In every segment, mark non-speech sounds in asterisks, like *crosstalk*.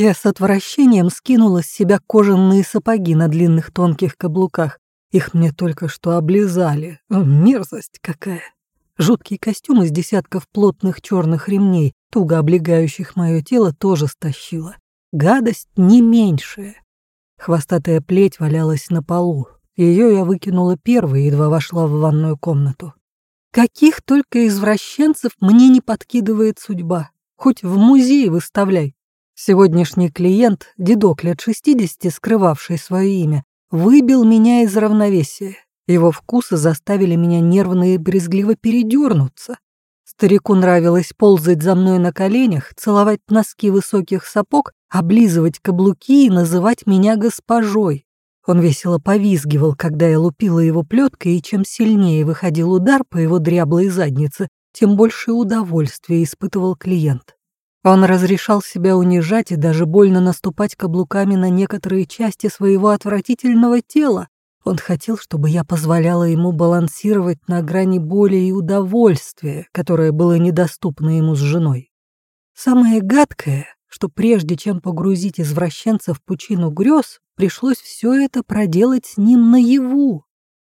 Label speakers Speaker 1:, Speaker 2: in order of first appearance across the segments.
Speaker 1: Я с отвращением скинула с себя кожаные сапоги на длинных тонких каблуках. Их мне только что облизали. Мерзость какая! Жуткий костюм из десятков плотных черных ремней, туго облегающих мое тело, тоже стащила. Гадость не меньшая. Хвостатая плеть валялась на полу. Ее я выкинула первой, едва вошла в ванную комнату. Каких только извращенцев мне не подкидывает судьба. Хоть в музей выставляй. Сегодняшний клиент, дедок лет 60, скрывавший свое имя, выбил меня из равновесия. Его вкусы заставили меня нервно и брезгливо передернуться. Старику нравилось ползать за мной на коленях, целовать носки высоких сапог, облизывать каблуки и называть меня госпожой. Он весело повизгивал, когда я лупила его плеткой, и чем сильнее выходил удар по его дряблой заднице, тем больше удовольствия испытывал клиент. Он разрешал себя унижать и даже больно наступать каблуками на некоторые части своего отвратительного тела. Он хотел, чтобы я позволяла ему балансировать на грани боли и удовольствия, которое было недоступно ему с женой. Самое гадкое, что прежде чем погрузить извращенца в пучину грез, пришлось все это проделать с ним наяву.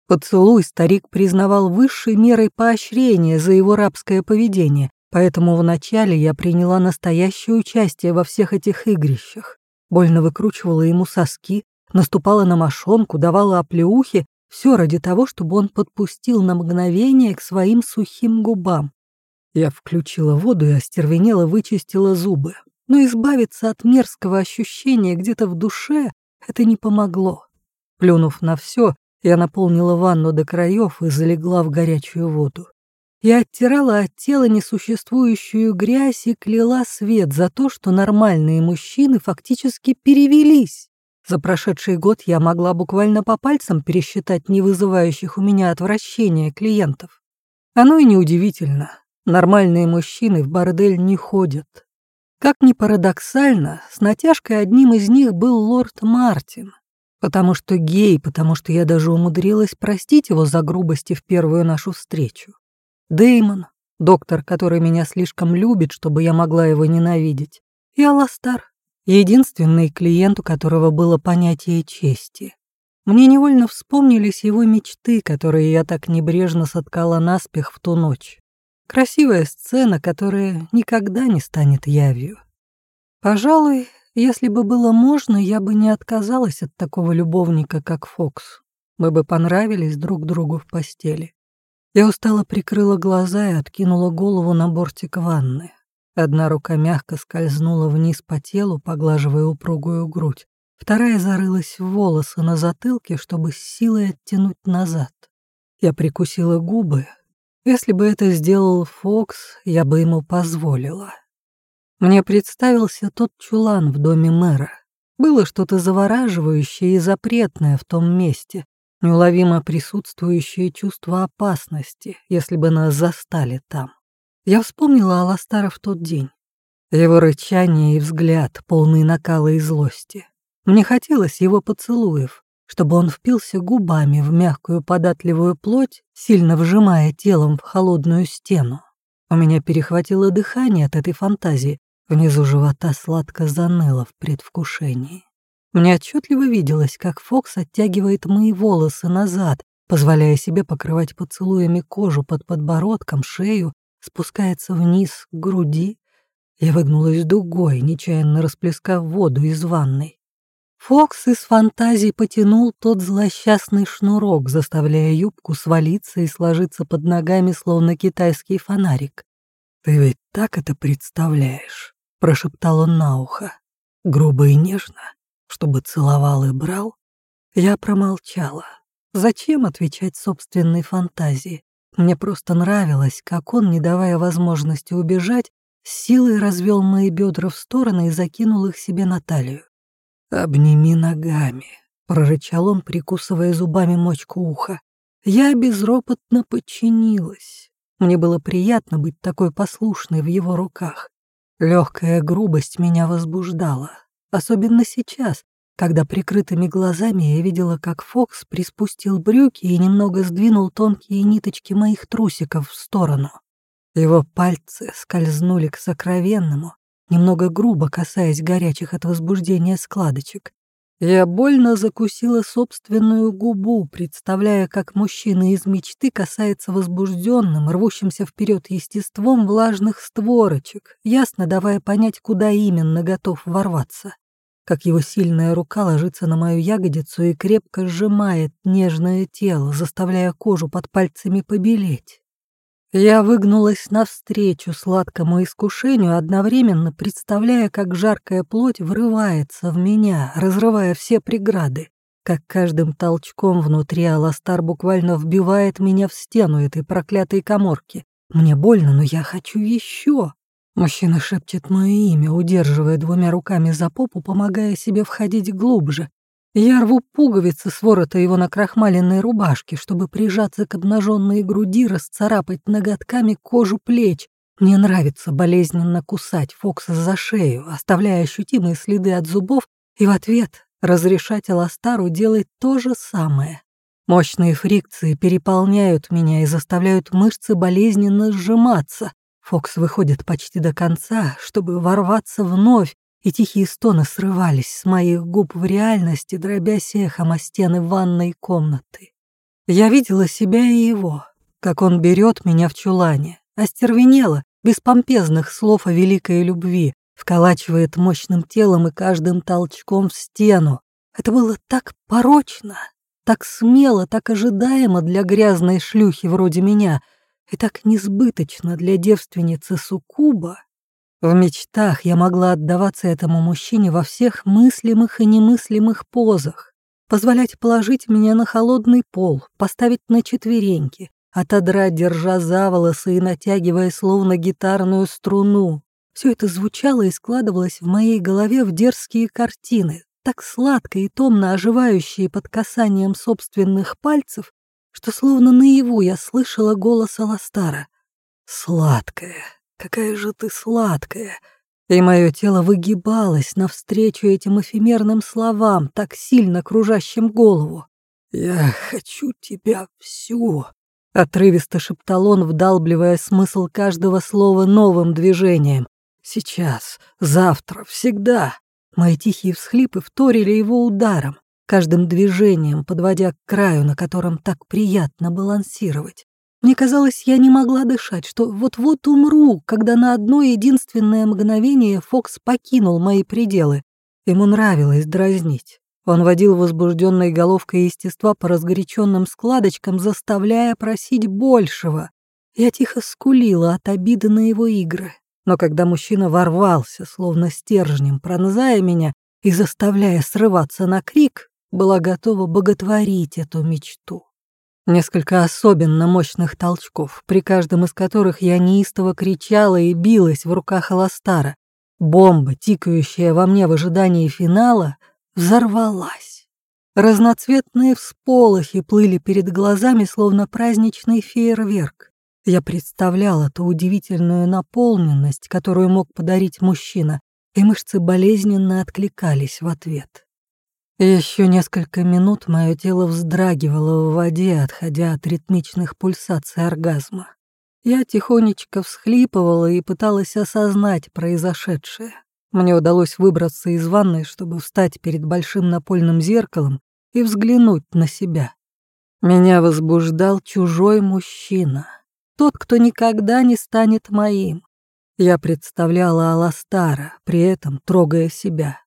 Speaker 1: Поцелуй старик признавал высшей мерой поощрения за его рабское поведение, Поэтому вначале я приняла настоящее участие во всех этих игрищах. Больно выкручивала ему соски, наступала на мошонку, давала оплеухи, все ради того, чтобы он подпустил на мгновение к своим сухим губам. Я включила воду и остервенела вычистила зубы. Но избавиться от мерзкого ощущения где-то в душе это не помогло. Плюнув на все, я наполнила ванну до краев и залегла в горячую воду. Я оттирала от тела несуществующую грязь и кляла свет за то, что нормальные мужчины фактически перевелись. За прошедший год я могла буквально по пальцам пересчитать не вызывающих у меня отвращения клиентов. Оно и неудивительно. Нормальные мужчины в бордель не ходят. Как ни парадоксально, с натяжкой одним из них был лорд Мартин. Потому что гей, потому что я даже умудрилась простить его за грубости в первую нашу встречу. Деймон, доктор, который меня слишком любит, чтобы я могла его ненавидеть, и Аластар, единственный клиент, у которого было понятие чести. Мне невольно вспомнились его мечты, которые я так небрежно соткала наспех в ту ночь. Красивая сцена, которая никогда не станет явью. Пожалуй, если бы было можно, я бы не отказалась от такого любовника, как Фокс. Мы бы понравились друг другу в постели. Я устало прикрыла глаза и откинула голову на бортик ванны. Одна рука мягко скользнула вниз по телу, поглаживая упругую грудь. Вторая зарылась в волосы на затылке, чтобы с силой оттянуть назад. Я прикусила губы. Если бы это сделал Фокс, я бы ему позволила. Мне представился тот чулан в доме мэра. Было что-то завораживающее и запретное в том месте, неуловимо присутствующее чувство опасности, если бы нас застали там. Я вспомнила Аластара в тот день. Его рычание и взгляд, полный накала и злости. Мне хотелось его поцелуев, чтобы он впился губами в мягкую податливую плоть, сильно вжимая телом в холодную стену. У меня перехватило дыхание от этой фантазии, внизу живота сладко заныло в предвкушении. Мне отчетливо виделось, как Фокс оттягивает мои волосы назад, позволяя себе покрывать поцелуями кожу под подбородком, шею, спускается вниз к груди. Я выгнулась дугой, нечаянно расплескав воду из ванной. Фокс из фантазии потянул тот злосчастный шнурок, заставляя юбку свалиться и сложиться под ногами, словно китайский фонарик. «Ты ведь так это представляешь?» — прошептал он на ухо. Грубо и нежно, чтобы целовал и брал, я промолчала. Зачем отвечать собственной фантазии? Мне просто нравилось, как он, не давая возможности убежать, силой развел мои бедра в стороны и закинул их себе на талию. «Обними ногами», — прорычал он, прикусывая зубами мочку уха. Я безропотно подчинилась. Мне было приятно быть такой послушной в его руках. Легкая грубость меня возбуждала. Особенно сейчас, когда прикрытыми глазами я видела, как Фокс приспустил брюки и немного сдвинул тонкие ниточки моих трусиков в сторону. Его пальцы скользнули к сокровенному, немного грубо касаясь горячих от возбуждения складочек. Я больно закусила собственную губу, представляя, как мужчина из мечты касается возбужденным, рвущимся вперед естеством влажных створочек, ясно давая понять, куда именно готов ворваться. Как его сильная рука ложится на мою ягодицу и крепко сжимает нежное тело, заставляя кожу под пальцами побелеть. Я выгнулась навстречу сладкому искушению, одновременно представляя, как жаркая плоть врывается в меня, разрывая все преграды, как каждым толчком внутри Аластар буквально вбивает меня в стену этой проклятой коморки. Мне больно, но я хочу еще. Мужчина шепчет мое имя, удерживая двумя руками за попу, помогая себе входить глубже, я рву пуговицы с ворота его накрахмаленной рубашки, чтобы прижаться к обнаженной груди, расцарапать ноготками кожу плеч. Мне нравится болезненно кусать Фокса за шею, оставляя ощутимые следы от зубов, и в ответ разрешать Аластару делать то же самое. Мощные фрикции переполняют меня и заставляют мышцы болезненно сжиматься. Фокс выходит почти до конца, чтобы ворваться вновь, и тихие стоны срывались с моих губ в реальности, дробясь эхом о стены ванной комнаты. Я видела себя и его, как он берет меня в чулане, остервенела, без помпезных слов о великой любви, вколачивает мощным телом и каждым толчком в стену. Это было так порочно, так смело, так ожидаемо для грязной шлюхи вроде меня и так несбыточно для девственницы Сукуба, в мечтах я могла отдаваться этому мужчине во всех мыслимых и немыслимых позах, позволять положить меня на холодный пол, поставить на четвереньки, отодрать, держа за волосы и натягивая словно гитарную струну. Все это звучало и складывалось в моей голове в дерзкие картины, так сладко и томно оживающие под касанием собственных пальцев, что словно наяву я слышала голос Аластара. «Сладкая, какая же ты сладкая!» И мое тело выгибалось навстречу этим эфемерным словам, так сильно кружащим голову. «Я хочу тебя всю!» — отрывисто шептал он, вдалбливая смысл каждого слова новым движением. «Сейчас, завтра, всегда!» Мои тихие всхлипы вторили его ударом, каждым движением подводя к краю, на котором так приятно балансировать. Мне казалось, я не могла дышать, что вот-вот умру, когда на одно единственное мгновение Фокс покинул мои пределы. Ему нравилось дразнить. Он водил возбужденной головкой естества по разгоряченным складочкам, заставляя просить большего. Я тихо скулила от обиды на его игры. Но когда мужчина ворвался, словно стержнем, пронзая меня и заставляя срываться на крик, была готова боготворить эту мечту. Несколько особенно мощных толчков, при каждом из которых я неистово кричала и билась в руках Аластара. Бомба, тикающая во мне в ожидании финала, взорвалась. Разноцветные всполохи плыли перед глазами, словно праздничный фейерверк. Я представляла ту удивительную наполненность, которую мог подарить мужчина, и мышцы болезненно откликались в ответ. Еще несколько минут мое тело вздрагивало в воде, отходя от ритмичных пульсаций оргазма. Я тихонечко всхлипывала и пыталась осознать произошедшее. Мне удалось выбраться из ванной, чтобы встать перед большим напольным зеркалом и взглянуть на себя. Меня возбуждал чужой мужчина, тот, кто никогда не станет моим. Я представляла Аластара, при этом трогая себя.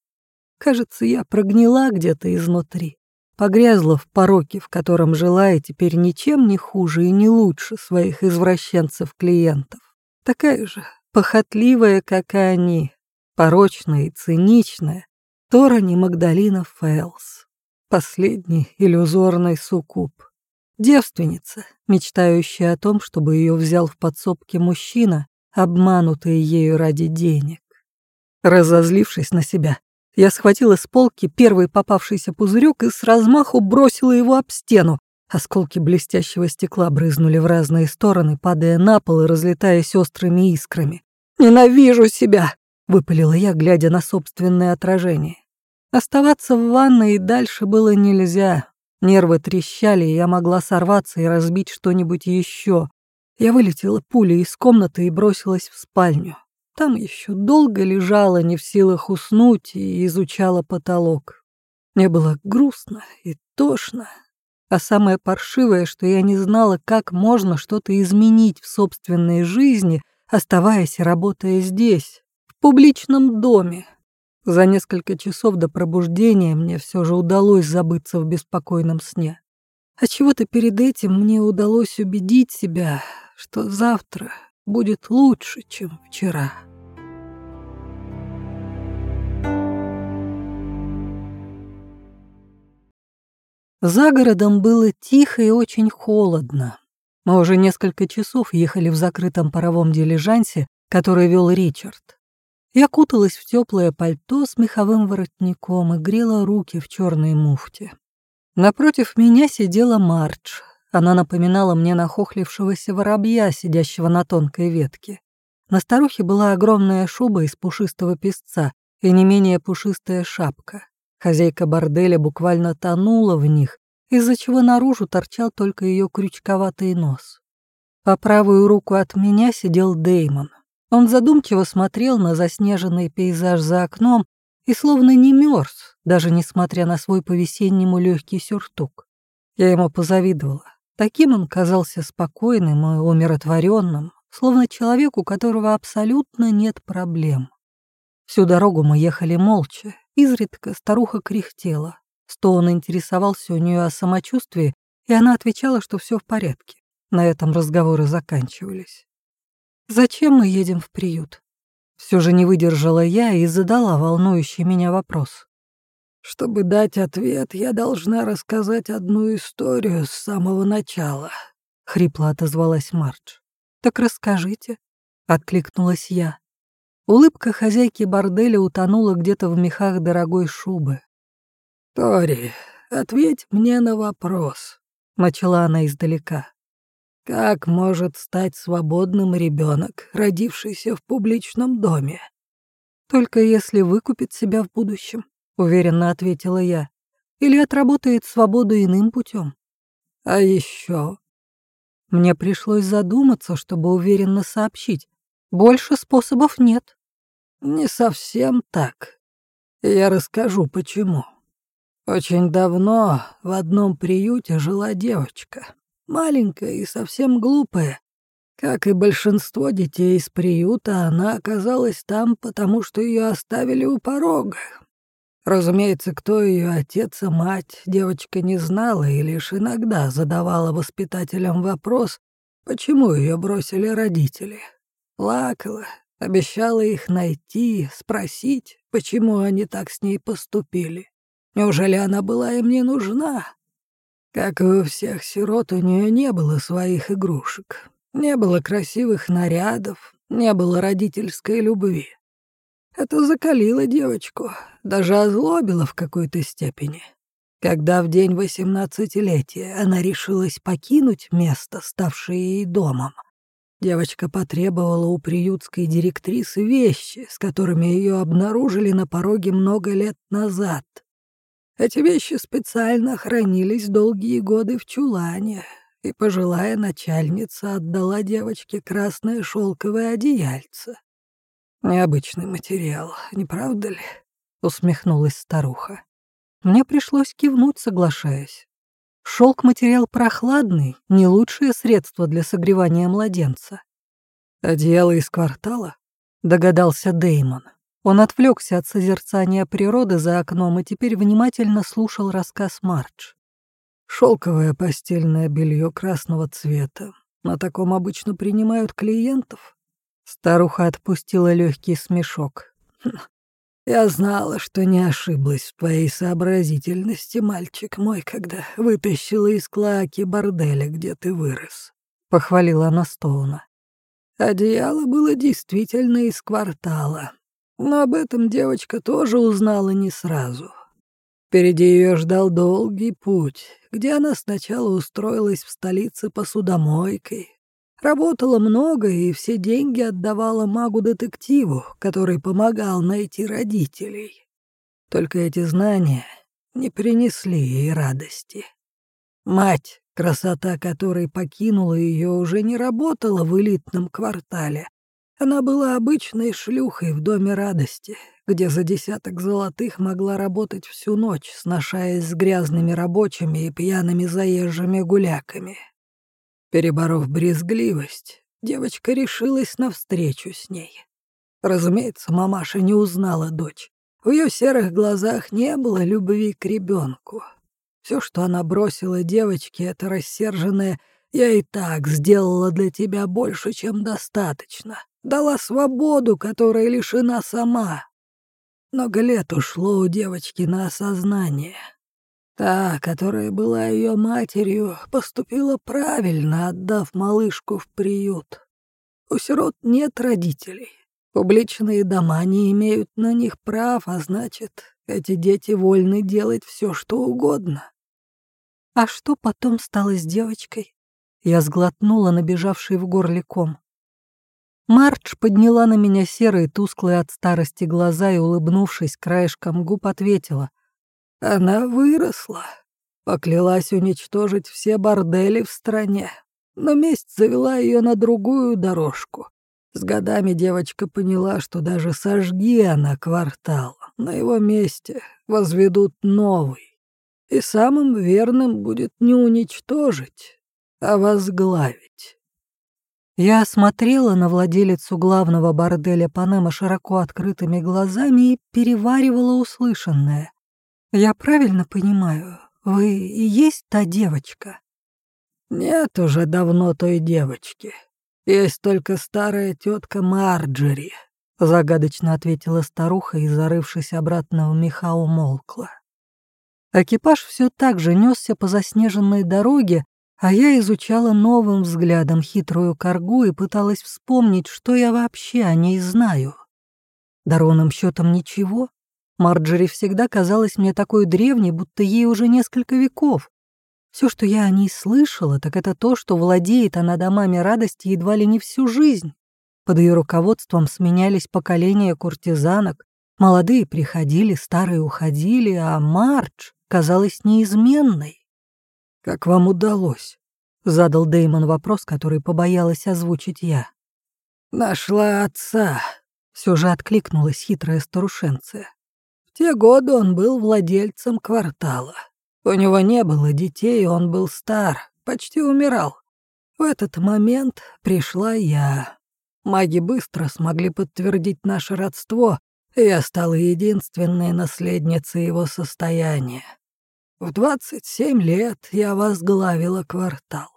Speaker 1: Кажется, я прогнила где-то изнутри, погрязла в пороке, в котором жила, и теперь ничем не хуже и не лучше своих извращенцев-клиентов. Такая же, похотливая, как и они, порочная и циничная, Торани Магдалина Фэлс, последний иллюзорный суккуб. Девственница, мечтающая о том, чтобы ее взял в подсобке мужчина, обманутый ею ради денег. Разозлившись на себя, я схватила с полки первый попавшийся пузырек и с размаху бросила его об стену. Осколки блестящего стекла брызнули в разные стороны, падая на пол и разлетаясь острыми искрами. «Ненавижу себя!» — выпалила я, глядя на собственное отражение. Оставаться в ванной и дальше было нельзя. Нервы трещали, и я могла сорваться и разбить что-нибудь еще. Я вылетела пулей из комнаты и бросилась в спальню. Там еще долго лежала, не в силах уснуть, и изучала потолок. Мне было грустно и тошно. А самое паршивое, что я не знала, как можно что-то изменить в собственной жизни, оставаясь и работая здесь, в публичном доме. За несколько часов до пробуждения мне все же удалось забыться в беспокойном сне. А чего-то перед этим мне удалось убедить себя, что завтра будет лучше, чем вчера. За городом было тихо и очень холодно. Мы уже несколько часов ехали в закрытом паровом дилижансе, который вел Ричард. Я куталась в теплое пальто с меховым воротником и грела руки в черной муфте. Напротив меня сидела Мардж. Она напоминала мне нахохлившегося воробья, сидящего на тонкой ветке. На старухе была огромная шуба из пушистого песца и не менее пушистая шапка. Хозяйка борделя буквально тонула в них, из-за чего наружу торчал только ее крючковатый нос. По правую руку от меня сидел Деймон. Он задумчиво смотрел на заснеженный пейзаж за окном и словно не мерз, даже несмотря на свой по-весеннему легкий сюртук. Я ему позавидовала. Таким он казался спокойным и умиротворенным, словно человек, у которого абсолютно нет проблем. Всю дорогу мы ехали молча, изредка старуха кряхтела. Стоун интересовался у нее о самочувствии, и она отвечала, что все в порядке. На этом разговоры заканчивались. «Зачем мы едем в приют?» Все же не выдержала я и задала волнующий меня вопрос.
Speaker 2: «Чтобы дать ответ, я должна рассказать одну историю с самого начала», —
Speaker 1: хрипло отозвалась Мардж. «Так расскажите», — откликнулась я. Улыбка хозяйки борделя утонула где-то в мехах дорогой шубы.
Speaker 2: «Тори, ответь мне на вопрос», — начала она издалека. «Как может стать свободным ребенок, родившийся в публичном доме?»
Speaker 1: «Только если выкупит себя в будущем», — уверенно ответила я. «Или отработает свободу иным путем.
Speaker 2: «А еще?»
Speaker 1: Мне пришлось задуматься, чтобы уверенно сообщить. Больше способов нет.
Speaker 2: Не совсем так. Я расскажу, почему. Очень давно в одном приюте жила девочка. Маленькая и совсем глупая. Как и большинство детей из приюта, она оказалась там, потому что ее оставили у порога. Разумеется, кто ее отец и мать, девочка не знала и лишь иногда задавала воспитателям вопрос, почему ее бросили родители. Плакала, Обещала их найти, спросить, почему они так с ней поступили. Неужели она была им не нужна? Как и у всех сирот, у нее не было своих игрушек, не было красивых нарядов, не было родительской любви. Это закалило девочку, даже озлобило в какой-то степени. Когда в день восемнадцатилетия она решилась покинуть место, ставшее ей домом, Девочка потребовала у приютской директрисы вещи, с которыми ее обнаружили на пороге много лет назад. Эти вещи специально хранились долгие годы в чулане, и пожилая начальница отдала девочке красное шелковое одеяльце. «Необычный материал, не правда ли?» — усмехнулась старуха.
Speaker 1: Мне пришлось кивнуть, соглашаясь. Шелк материал прохладный, не лучшее средство для согревания младенца.
Speaker 2: «Одеяло из квартала?»
Speaker 1: — догадался Деймон. Он отвлекся от созерцания природы за окном и теперь внимательно слушал рассказ Мардж.
Speaker 2: Шелковое постельное белье красного цвета. На таком обычно принимают клиентов.
Speaker 1: Старуха отпустила легкий смешок. *laughs*
Speaker 2: Я знала, что не ошиблась в твоей сообразительности, мальчик мой, когда вытащила из клаки борделя, где ты вырос», — похвалила она Стоуна. Одеяло было действительно из квартала, но об этом девочка тоже узнала не сразу. Впереди ее ждал долгий путь, где она сначала устроилась в столице посудомойкой, Работала много и все деньги отдавала магу-детективу, который помогал найти родителей. Только эти знания не принесли ей радости. Мать, красота которой покинула ее, уже не работала в элитном квартале, Она была обычной шлюхой в доме радости, где за десяток золотых могла работать всю ночь, сношаясь с грязными рабочими и пьяными заезжими гуляками. Переборов брезгливость, девочка решилась на встречу с ней. Разумеется, мамаша не узнала дочь. В ее серых глазах не было любви к ребенку. Все, что она бросила девочке, это рассерженное «я и так сделала для тебя больше, чем достаточно», дала свободу, которая лишена сама. Много лет ушло у девочки на осознание. Та, которая была ее матерью, поступила правильно, отдав малышку в приют. У сирот нет родителей. Публичные дома не имеют на них прав, а значит, эти дети вольны делать все, что угодно.
Speaker 1: А что потом стало с девочкой? Я сглотнула набежавший в горле ком. Мардж подняла на меня серые, тусклые от старости глаза и, улыбнувшись краешком губ, ответила.
Speaker 2: «Она выросла. Поклялась уничтожить все бордели в стране. Но месть завела ее на другую дорожку. С годами девочка поняла, что даже сожги она квартал, на его месте возведут новый. И самым верным будет не уничтожить, а возглавить.
Speaker 1: Я смотрела на владелицу главного борделя Панема широко открытыми глазами и переваривала услышанное. «Я правильно понимаю, вы и есть та девочка?»
Speaker 2: «Нет уже давно той девочки», «Есть только старая тетка Марджери», — загадочно ответила старуха и, зарывшись обратно в меха, умолкла.
Speaker 1: Экипаж все так же несся по заснеженной дороге, а я изучала новым взглядом хитрую коргу и пыталась вспомнить, что я вообще о ней знаю. Да ровным счетом ничего. Марджери всегда казалась мне такой древней, будто ей уже несколько веков. Все, что я о ней слышала, так это то, что владеет она домами радости едва ли не всю жизнь. Под ее руководством сменялись поколения куртизанок, молодые приходили, старые уходили, а Мардж казалась неизменной.
Speaker 2: «Как вам удалось?» — задал Деймон вопрос, который побоялась озвучить я. «Нашла отца», — все же откликнулась хитрая старушенция. «В те годы он был владельцем квартала. У него не было детей, он был стар, почти умирал. В этот момент пришла я. Маги быстро смогли подтвердить наше родство, и я стала единственной наследницей его состояния. В 27 лет я возглавила квартал.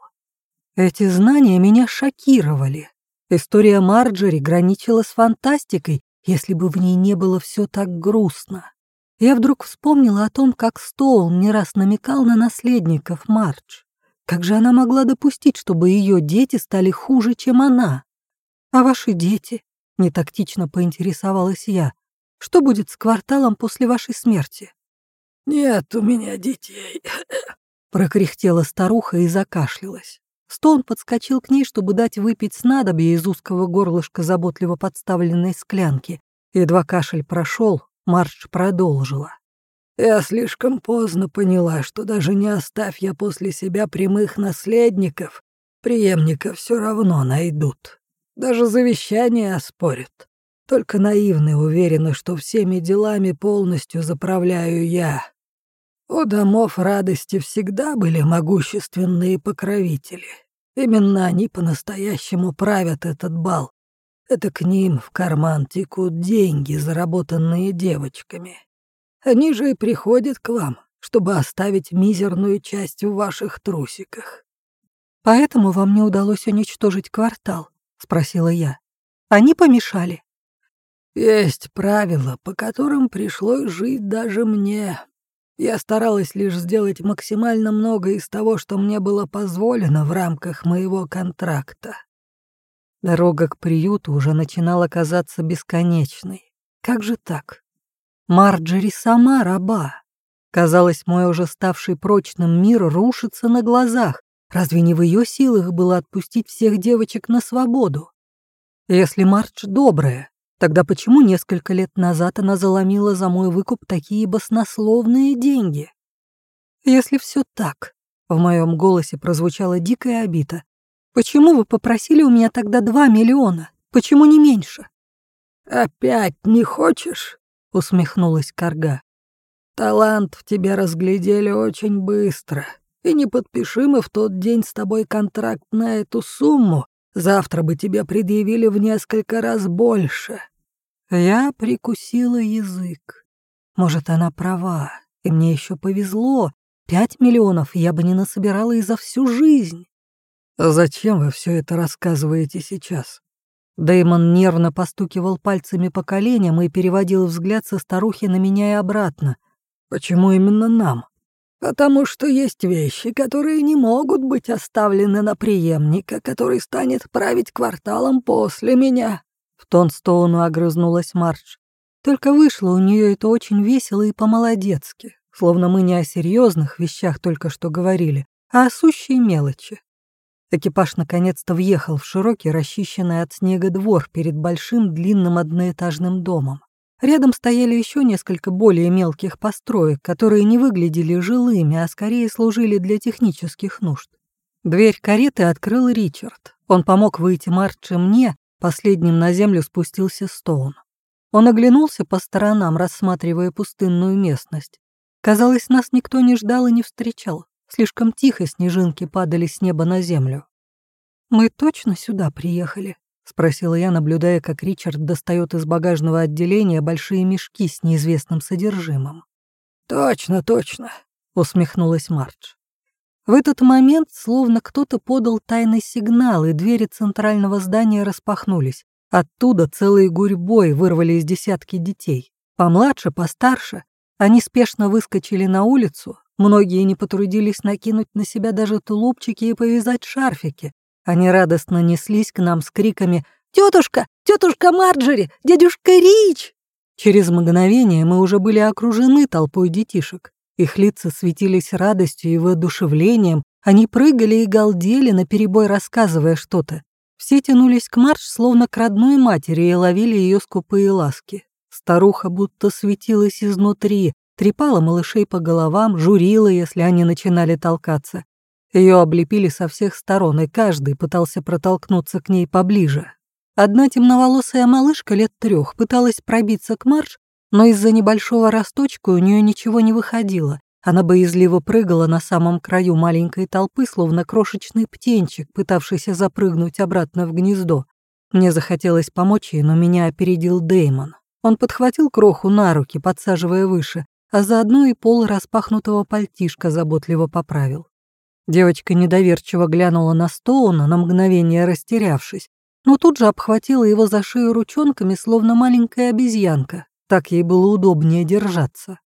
Speaker 1: Эти знания меня шокировали. История Марджери граничила с фантастикой, если бы в ней не было все так грустно я вдруг вспомнила о том, как Стоул не раз намекал на наследников Мардж. Как же она могла допустить, чтобы ее дети стали хуже, чем она? А ваши дети? Нетактично поинтересовалась я. Что будет с кварталом после вашей смерти?
Speaker 2: Нет у меня детей, *coughs*
Speaker 1: прокряхтела старуха и закашлялась. Стоун подскочил к ней, чтобы дать выпить снадобье из узкого горлышка заботливо подставленной склянки. Едва кашель прошел, Марш продолжила.
Speaker 2: «Я слишком поздно поняла, что даже не оставь я после себя прямых наследников, преемника все равно найдут. Даже завещание оспорят. Только наивные уверены, что всеми делами полностью заправляю я. У домов радости всегда были могущественные покровители. Именно они по-настоящему правят этот бал, это к ним в карман текут деньги, заработанные девочками. Они же и приходят к вам, чтобы оставить мизерную часть в ваших трусиках.
Speaker 1: «Поэтому вам не удалось уничтожить квартал?» — спросила я. «Они помешали?»
Speaker 2: «Есть правила, по которым пришлось жить даже мне. Я старалась лишь сделать максимально много из того, что мне было позволено в рамках моего контракта.
Speaker 1: Дорога к приюту уже начинала казаться бесконечной. Как же так? Марджери сама раба. Казалось, мой уже ставший прочным мир рушится на глазах. Разве не в ее силах было отпустить всех девочек на свободу? Если Мардж добрая, тогда почему несколько лет назад она заломила за мой выкуп такие баснословные деньги? Если все так, в моем голосе прозвучала дикая обида, Почему вы попросили у меня тогда два миллиона? Почему не меньше?»
Speaker 2: «Опять не хочешь?» — усмехнулась Карга. «Талант в тебе разглядели очень быстро, и не подпиши мы в тот день с тобой контракт на эту сумму, завтра бы тебе предъявили в несколько раз больше».
Speaker 1: Я прикусила язык. Может, она права, и мне еще повезло. Пять миллионов я бы не насобирала и за всю жизнь.
Speaker 2: «Зачем вы все это рассказываете сейчас?»
Speaker 1: Дэймон нервно постукивал пальцами по коленям и переводил взгляд со старухи на меня и обратно.
Speaker 2: «Почему именно нам?» «Потому что есть вещи, которые не могут быть оставлены на преемника, который станет править кварталом после меня».
Speaker 1: В тон Стоуну огрызнулась Мардж. Только вышло у нее это очень весело и по-молодецки, словно мы не о серьезных вещах только что говорили, а о сущей мелочи. Экипаж наконец-то въехал в широкий, расчищенный от снега двор перед большим длинным одноэтажным домом. Рядом стояли еще несколько более мелких построек, которые не выглядели жилыми, а скорее служили для технических нужд. Дверь кареты открыл Ричард. Он помог выйти Марче мне, последним на землю спустился Стоун. Он оглянулся по сторонам, рассматривая пустынную местность. Казалось, нас никто не ждал и не встречал. Слишком тихо снежинки падали с неба на землю. «Мы точно сюда приехали?» — спросила я, наблюдая, как Ричард достает из багажного отделения большие мешки с неизвестным содержимым.
Speaker 2: «Точно, точно», — усмехнулась Мардж.
Speaker 1: В этот момент словно кто-то подал тайный сигнал, и двери центрального здания распахнулись. Оттуда целой гурьбой вырвались десятки детей. Помладше, постарше. Они спешно выскочили на улицу, Многие не потрудились накинуть на себя даже тулупчики и повязать шарфики. Они радостно неслись к нам с криками «Тетушка! Тетушка Марджери! Дядюшка Рич!» Через мгновение мы уже были окружены толпой детишек. Их лица светились радостью и воодушевлением, они прыгали и галдели, наперебой рассказывая что-то. Все тянулись к Мардж, словно к родной матери, и ловили ее скупые ласки. Старуха будто светилась изнутри, трепала малышей по головам, журила, если они начинали толкаться. Ее облепили со всех сторон, и каждый пытался протолкнуться к ней поближе. Одна темноволосая малышка лет трех пыталась пробиться к марш, но из-за небольшого росточка у нее ничего не выходило. Она боязливо прыгала на самом краю маленькой толпы, словно крошечный птенчик, пытавшийся запрыгнуть обратно в гнездо. Мне захотелось помочь ей, но меня опередил Деймон. Он подхватил кроху на руки, подсаживая выше, а заодно и пол распахнутого пальтишка заботливо поправил. Девочка недоверчиво глянула на Стоуна, на мгновение растерявшись, но тут же обхватила его за шею ручонками, словно маленькая обезьянка. Так ей было удобнее держаться.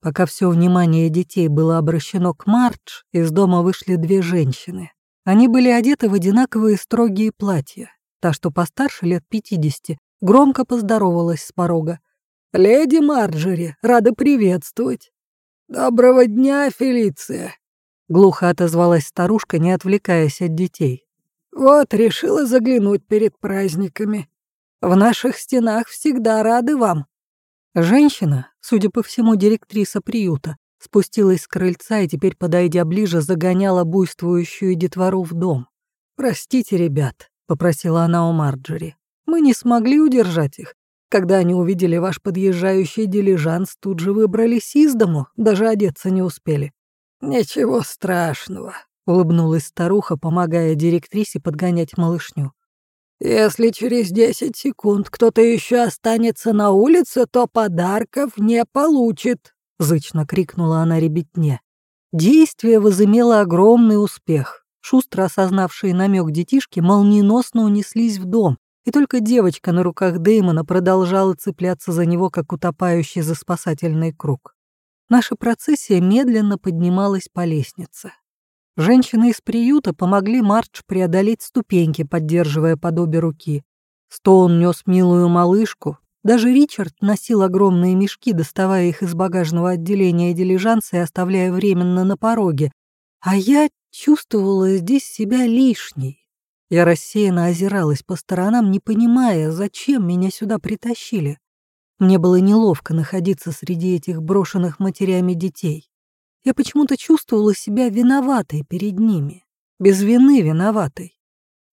Speaker 1: Пока все внимание детей было обращено к Мардж, из дома вышли две женщины. Они были одеты в одинаковые строгие платья. Та, что постарше, лет пятидесяти, громко поздоровалась с порога.
Speaker 2: «Леди Марджери, рада приветствовать». «Доброго дня, Фелиция», — глухо отозвалась старушка, не отвлекаясь от детей. «Вот, решила заглянуть перед праздниками. В наших стенах всегда рады вам».
Speaker 1: Женщина, судя по всему, директриса приюта, спустилась с крыльца и теперь, подойдя ближе, загоняла буйствующую детвору в дом. «Простите, ребят», — попросила она у Марджери. «Мы не смогли удержать их. Когда они увидели ваш подъезжающий дилижанс, тут же выбрались из дому, даже одеться не успели.
Speaker 2: «Ничего страшного», —
Speaker 1: улыбнулась старуха, помогая директрисе подгонять малышню.
Speaker 2: «Если через десять секунд кто-то еще останется на улице, то подарков не получит», — зычно крикнула она ребятне. Действие возымело огромный успех. Шустро осознавшие намек детишки молниеносно унеслись в дом, и только девочка на руках Дэймона продолжала цепляться за него, как утопающий за спасательный круг. Наша процессия медленно поднималась по лестнице. Женщины из приюта помогли Мардж преодолеть ступеньки, поддерживая под обе руки. Стоун нес милую малышку. Даже Ричард носил огромные мешки, доставая их из багажного отделения дилижанса и оставляя временно на пороге. А я чувствовала здесь себя лишней. Я рассеянно озиралась по сторонам, не понимая, зачем меня сюда притащили. Мне было неловко находиться среди этих брошенных матерями детей. Я почему-то чувствовала себя виноватой перед ними, без вины виноватой.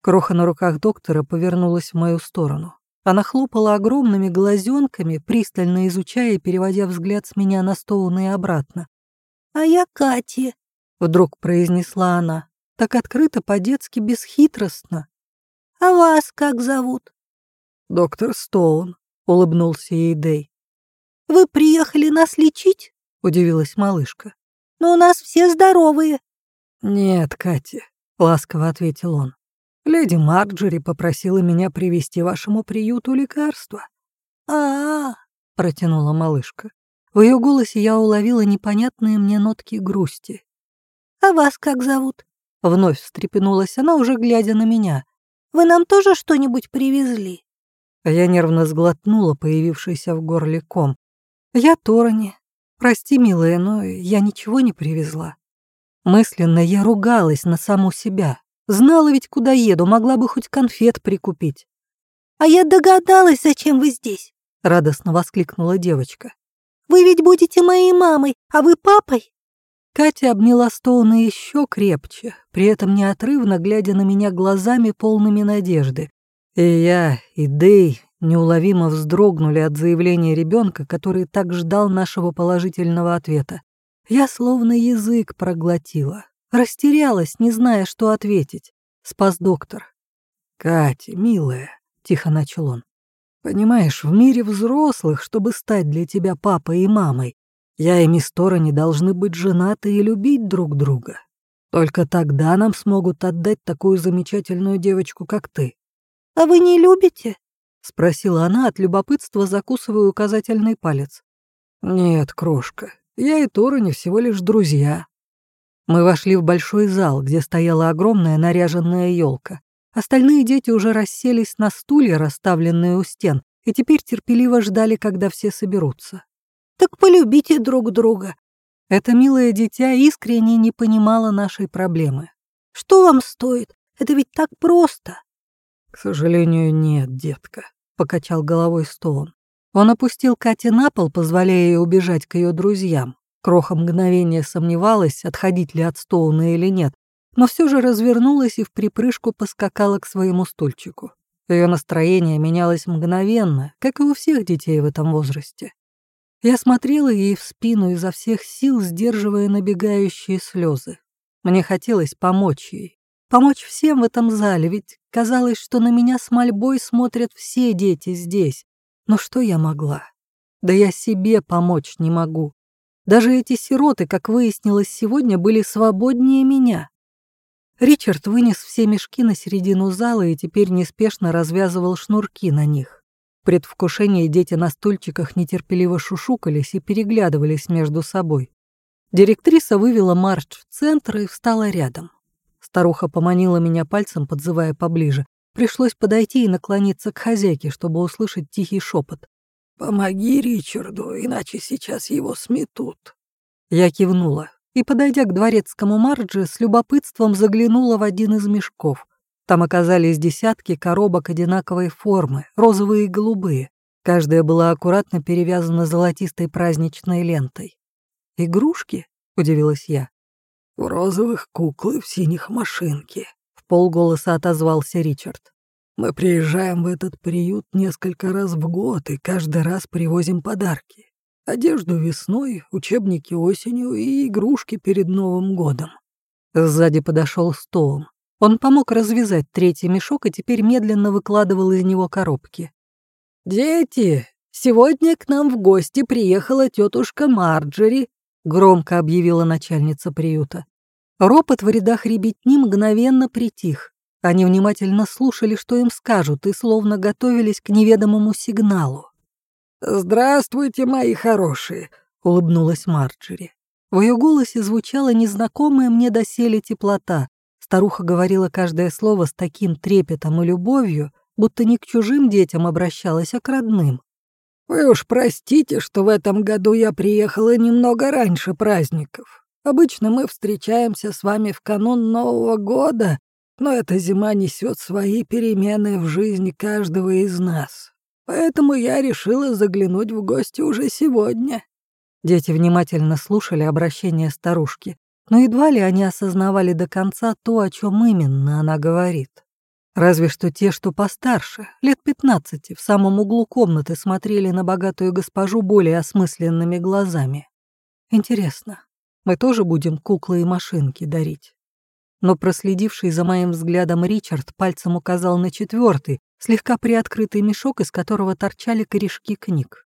Speaker 1: Кроха на руках доктора повернулась в мою сторону. Она хлопала огромными глазенками, пристально изучая и переводя взгляд с меня на Стоуна и обратно.
Speaker 3: «А я Катя», —
Speaker 1: вдруг произнесла она, так открыто, по-детски, бесхитростно.
Speaker 3: «А вас как зовут?»
Speaker 1: «Доктор Стоун», — улыбнулся ей Дэй.
Speaker 3: «Вы приехали нас лечить?»
Speaker 1: — удивилась малышка.
Speaker 3: «Но у нас все здоровые».
Speaker 1: «Нет, Катя», — ласково ответил он. «Леди Марджери попросила меня привезти вашему приюту лекарства».
Speaker 3: «А-а-а»,
Speaker 1: протянула малышка. В ее голосе я уловила непонятные мне нотки грусти.
Speaker 3: «А вас как зовут?»
Speaker 1: Вновь встрепенулась она, уже глядя на меня.
Speaker 3: «Вы нам тоже что-нибудь привезли?»
Speaker 1: Я нервно сглотнула появившийся в горле ком. «Я Торони. Прости, милая, но я ничего не привезла». Мысленно я ругалась на саму себя. Знала ведь, куда еду, могла бы хоть конфет прикупить.
Speaker 3: «А я догадалась, зачем вы здесь!»
Speaker 1: — радостно воскликнула девочка.
Speaker 3: «Вы ведь будете моей мамой, а вы папой?»
Speaker 1: Катя обняла Стоуна еще крепче, при этом неотрывно глядя на меня глазами полными надежды. И я, и Дэй неуловимо вздрогнули от заявления ребенка, который так ждал нашего положительного ответа. Я словно язык проглотила, растерялась, не зная, что ответить. Спас доктор. «Катя, милая», — тихо начал он, — «понимаешь, в мире взрослых, чтобы стать для тебя папой и мамой, я и мисс Тора должны быть женаты и любить друг друга. Только тогда нам смогут отдать такую замечательную девочку, как ты».
Speaker 3: «А вы не любите?»
Speaker 1: — спросила она от любопытства, закусывая указательный палец. «Нет, крошка, я и Тора не всего лишь друзья». Мы вошли в большой зал, где стояла огромная наряженная елка. Остальные дети уже расселись на стулья, расставленные у стен, и теперь терпеливо ждали, когда все соберутся.
Speaker 3: «Так полюбите друг друга».
Speaker 1: Это милое дитя искренне не понимало нашей проблемы.
Speaker 3: «Что вам стоит? Это ведь так просто».
Speaker 1: «К сожалению, нет, детка», — покачал головой Стоун. Он опустил Кате на пол, позволяя ей убежать к ее друзьям. Кроха мгновение сомневалась, отходить ли от Стоуна или нет, но все же развернулась и в припрыжку поскакала к своему стульчику. Ее настроение менялось мгновенно, как и у всех детей в этом возрасте. Я смотрела ей в спину изо всех сил, сдерживая набегающие слезы. Мне хотелось помочь ей, Помочь всем в этом зале, ведь казалось, что на меня с мольбой смотрят все дети здесь. Но что я могла? Да я себе помочь не могу. Даже эти сироты, как выяснилось сегодня, были свободнее меня. Ричард вынес все мешки на середину зала и теперь неспешно развязывал шнурки на них. В предвкушении дети на стульчиках нетерпеливо шушукались и переглядывались между собой. Директриса вывела Марч в центр и встала рядом. Старуха поманила меня пальцем, подзывая поближе. Пришлось подойти и наклониться к хозяйке, чтобы услышать тихий шепот.
Speaker 2: «Помоги Ричарду, иначе сейчас его сметут».
Speaker 1: Я кивнула и, подойдя к дворецкому Марджи, с любопытством заглянула в один из мешков. Там оказались десятки коробок одинаковой формы, розовые и голубые. Каждая была аккуратно перевязана золотистой праздничной лентой. «Игрушки?» — удивилась я.
Speaker 2: В розовых куклы в синих машинке», —
Speaker 1: в полголоса отозвался Ричард.
Speaker 2: «Мы приезжаем в этот приют несколько раз в год и каждый раз привозим подарки. Одежду весной, учебники осенью и игрушки перед Новым годом».
Speaker 1: Сзади подошел Стоун. Он помог развязать третий мешок и теперь медленно выкладывал из него коробки.
Speaker 2: «Дети, сегодня к нам в гости приехала тетушка Марджери —
Speaker 1: громко объявила начальница приюта. Ропот в рядах ребятни мгновенно притих. Они внимательно слушали, что им скажут, и словно готовились к неведомому сигналу.
Speaker 2: «Здравствуйте, мои хорошие!» — улыбнулась Марджери.
Speaker 1: В ее голосе звучала незнакомая мне доселе теплота. Старуха говорила каждое слово с таким трепетом и любовью, будто не к чужим детям обращалась, а к родным.
Speaker 2: Вы уж простите, что в этом году я приехала немного раньше праздников. Обычно мы встречаемся с вами в канун Нового года, но эта зима несет свои перемены в жизни каждого из нас. Поэтому я решила заглянуть в гости уже сегодня».
Speaker 1: Дети внимательно слушали обращение старушки, но едва ли они осознавали до конца то, о чем именно она говорит. Разве что те, что постарше, лет пятнадцати, в самом углу комнаты смотрели на богатую госпожу более осмысленными глазами. Интересно, мы тоже будем куклы и машинки дарить? Но проследивший за моим взглядом Ричард пальцем указал на четвертый, слегка приоткрытый мешок, из которого торчали корешки книг.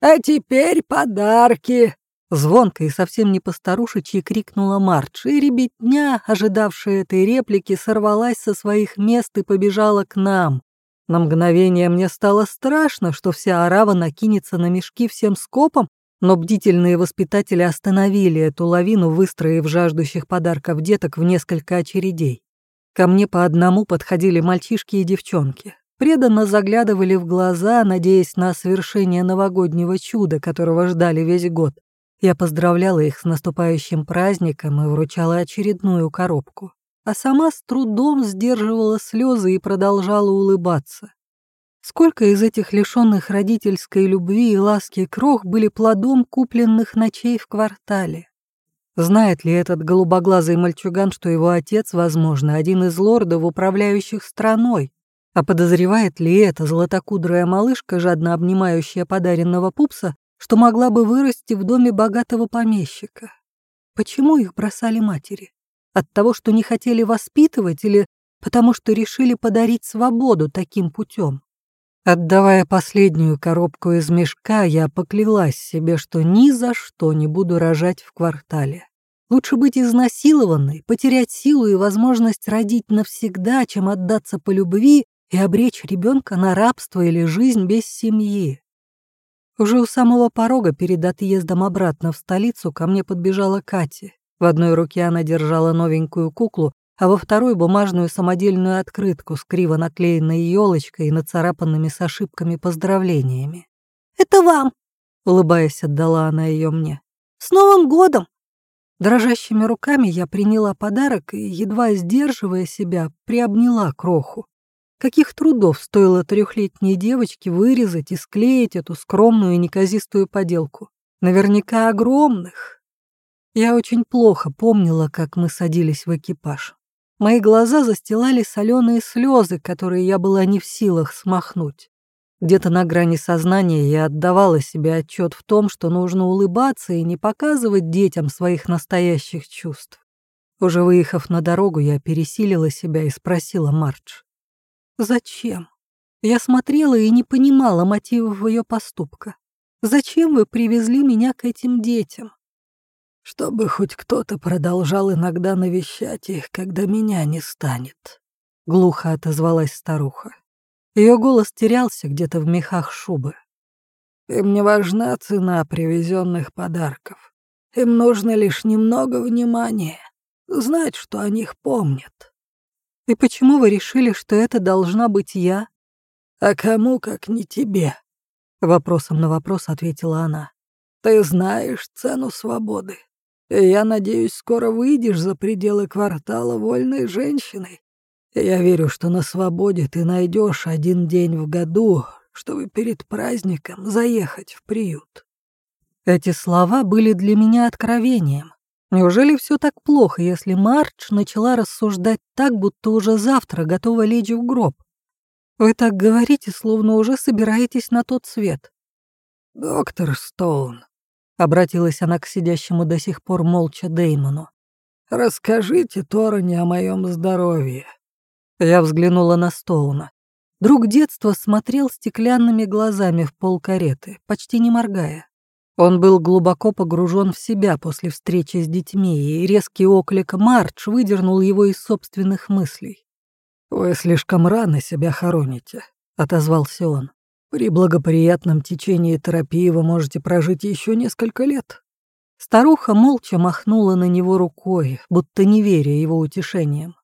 Speaker 2: «А теперь подарки!»
Speaker 1: Звонко и совсем не постарушечьи крикнула Мардж, и ребятня, ожидавшая этой реплики, сорвалась со своих мест и побежала к нам. На мгновение мне стало страшно, что вся орава накинется на мешки всем скопом, но бдительные воспитатели остановили эту лавину, выстроив жаждущих подарков деток в несколько очередей. Ко мне по одному подходили мальчишки и девчонки. Преданно заглядывали в глаза, надеясь на свершение новогоднего чуда, которого ждали весь год. Я поздравляла их с наступающим праздником и вручала очередную коробку, а сама с трудом сдерживала слезы и продолжала улыбаться. Сколько из этих лишенных родительской любви и ласки крох были плодом купленных ночей в квартале? Знает ли этот голубоглазый мальчуган, что его отец, возможно, один из лордов, управляющих страной? А подозревает ли эта золотокудрая малышка, жадно обнимающая подаренного пупса, что могла бы вырасти в доме богатого помещика. Почему их бросали матери? От того, что не хотели воспитывать или потому что решили подарить свободу таким путем? Отдавая последнюю коробку из мешка, я поклялась себе, что ни за что не буду рожать в квартале. Лучше быть изнасилованной, потерять силу и возможность родить навсегда, чем отдаться по любви и обречь ребенка на рабство или жизнь без семьи. Уже у самого порога перед отъездом обратно в столицу ко мне подбежала Катя. В одной руке она держала новенькую куклу, а во второй — бумажную самодельную открытку с криво наклеенной елочкой и нацарапанными с ошибками поздравлениями.
Speaker 3: «Это вам!»
Speaker 1: — улыбаясь, отдала она ее мне.
Speaker 3: «С Новым годом!»
Speaker 1: Дрожащими руками я приняла подарок и, едва сдерживая себя, приобняла кроху. Каких трудов стоило трехлетней девочке вырезать и склеить эту скромную и неказистую поделку? Наверняка огромных. Я очень плохо помнила, как мы садились в экипаж. Мои глаза застилали соленые слезы, которые я была не в силах смахнуть. Где-то на грани сознания я отдавала себе отчет в том, что нужно улыбаться и не показывать детям своих настоящих чувств. Уже выехав на дорогу, я пересилила себя и спросила Мардж. Зачем? Я смотрела и не понимала мотивов ее поступка. Зачем вы привезли меня к этим детям?
Speaker 2: Чтобы хоть кто-то продолжал иногда навещать их, когда меня не станет.
Speaker 1: Глухо отозвалась старуха. Ее голос терялся где-то в мехах шубы.
Speaker 2: Им не важна цена привезенных подарков. Им нужно лишь немного внимания, знать, что о них помнят.
Speaker 1: «И почему вы решили, что это должна быть я?»
Speaker 2: «А кому, как не тебе?»
Speaker 1: Вопросом на вопрос ответила она.
Speaker 2: «Ты знаешь цену свободы. И я надеюсь, скоро выйдешь за пределы квартала вольной женщиной. Я верю, что на свободе ты найдешь один день в году, чтобы перед праздником заехать в приют».
Speaker 1: Эти слова были для меня откровением. Неужели все так плохо, если Мардж начала рассуждать так, будто уже завтра готова лечь в гроб? Вы так говорите, словно уже собираетесь на тот свет.
Speaker 2: «Доктор Стоун», —
Speaker 1: обратилась она к сидящему до сих пор молча Деймону, —
Speaker 2: «расскажите Тороне о моем здоровье».
Speaker 1: Я взглянула на Стоуна. Друг детства смотрел стеклянными глазами в пол кареты, почти не моргая. Он был глубоко погружен в себя после встречи с детьми, и резкий оклик Мардж выдернул его из собственных мыслей.
Speaker 2: «Вы слишком рано себя хороните», — отозвался он. «При благоприятном течении терапии вы можете прожить еще несколько лет».
Speaker 1: Старуха молча махнула на него рукой, будто не веря его утешениям.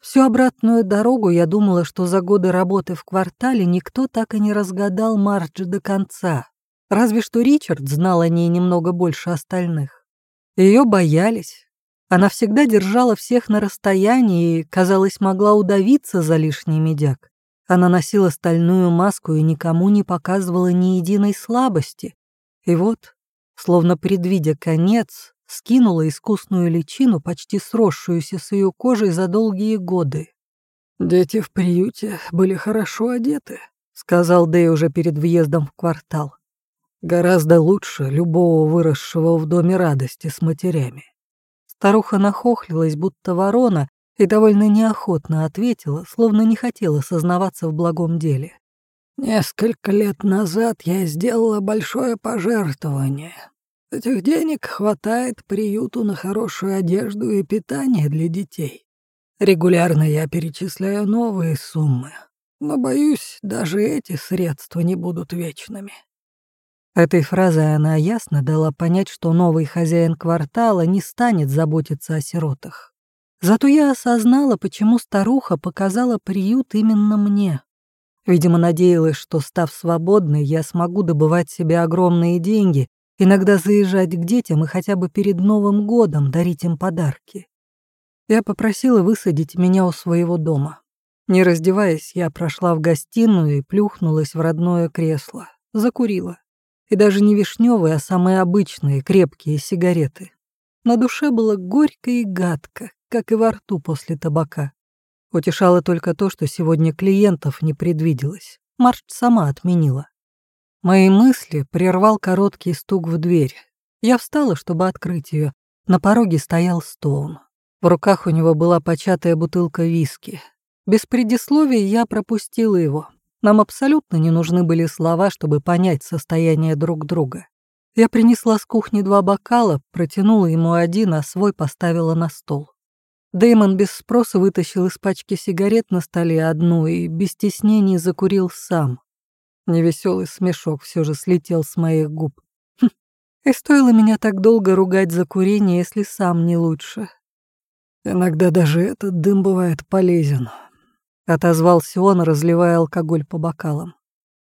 Speaker 1: Всю обратную дорогу я думала, что за годы работы в квартале никто так и не разгадал Марджи до конца, Разве что Ричард знал о ней немного больше остальных. Ее боялись. Она всегда держала всех на расстоянии и, казалось, могла удавиться за лишний медяк. Она носила стальную маску и никому не показывала ни единой слабости. И вот, словно предвидя конец, скинула искусную личину, почти сросшуюся с ее кожей за долгие годы.
Speaker 2: Дети в приюте были хорошо одеты,
Speaker 1: сказал Дэй уже перед въездом в квартал.
Speaker 2: Гораздо лучше любого выросшего в доме радости с матерями.
Speaker 1: Старуха нахохлилась, будто ворона, и довольно неохотно ответила, словно не хотела сознаваться в благом деле.
Speaker 2: «Несколько лет назад я сделала большое пожертвование. Этих денег хватает приюту на хорошую одежду и питание для детей. Регулярно я перечисляю новые суммы, но, боюсь, даже эти средства не будут вечными».
Speaker 1: Этой фразой она ясно дала понять, что новый хозяин квартала не станет заботиться о сиротах. Зато я осознала, почему старуха показала приют именно мне. Видимо, надеялась, что, став свободной, я смогу добывать себе огромные деньги, иногда заезжать к детям и хотя бы перед Новым годом дарить им подарки. Я попросила высадить меня у своего дома. Не раздеваясь, я прошла в гостиную и плюхнулась в родное кресло. Закурила. И даже не вишневые, а самые обычные, крепкие сигареты. На душе было горько и гадко, как и во рту после табака. Утешало только то, что сегодня клиентов не предвиделось. Марш сама отменила. Мои мысли прервал короткий стук в дверь. Я встала, чтобы открыть ее. На пороге стоял Стоун. В руках у него была початая бутылка виски. Без предисловий я пропустила его. Нам абсолютно не нужны были слова, чтобы понять состояние друг друга. Я принесла с кухни два бокала, протянула ему один, а свой поставила на стол. Дэймон без спроса вытащил из пачки сигарет на столе одну и без стеснений закурил сам. Невеселый смешок все же слетел с моих губ. Хм, и стоило меня так долго ругать за курение, если сам не лучше.
Speaker 2: Иногда даже этот дым бывает полезен,
Speaker 1: отозвался он, разливая алкоголь по бокалам.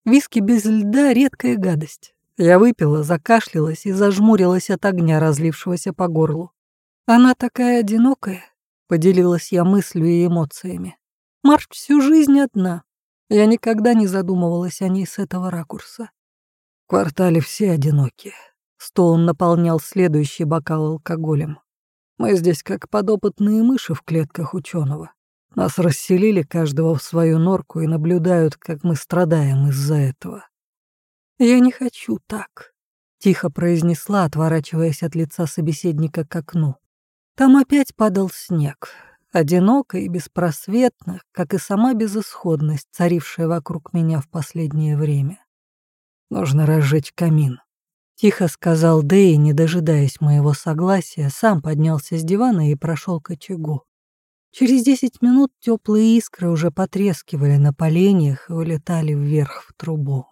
Speaker 1: Виски без льда — редкая гадость. Я выпила, закашлялась и зажмурилась от огня, разлившегося по горлу. Она такая одинокая, Поделилась я мыслью и эмоциями. Марш всю жизнь одна. Я никогда не задумывалась о ней с этого ракурса.
Speaker 2: В квартале все одинокие.
Speaker 1: Стоун наполнял следующий бокал алкоголем.
Speaker 2: Мы здесь как подопытные мыши в клетках ученого. Нас расселили каждого в свою норку и наблюдают, как мы страдаем из-за этого.
Speaker 1: «Я не хочу так», — тихо произнесла, отворачиваясь от лица собеседника к окну. Там опять падал снег, одиноко и беспросветно, как и сама безысходность, царившая вокруг меня в последнее время.
Speaker 2: «Нужно разжечь камин», —
Speaker 1: тихо сказал Дэй, не дожидаясь моего согласия, сам поднялся с дивана и прошел к очагу. Через десять минут теплые искры уже потрескивали на поленьях и улетали вверх в трубу.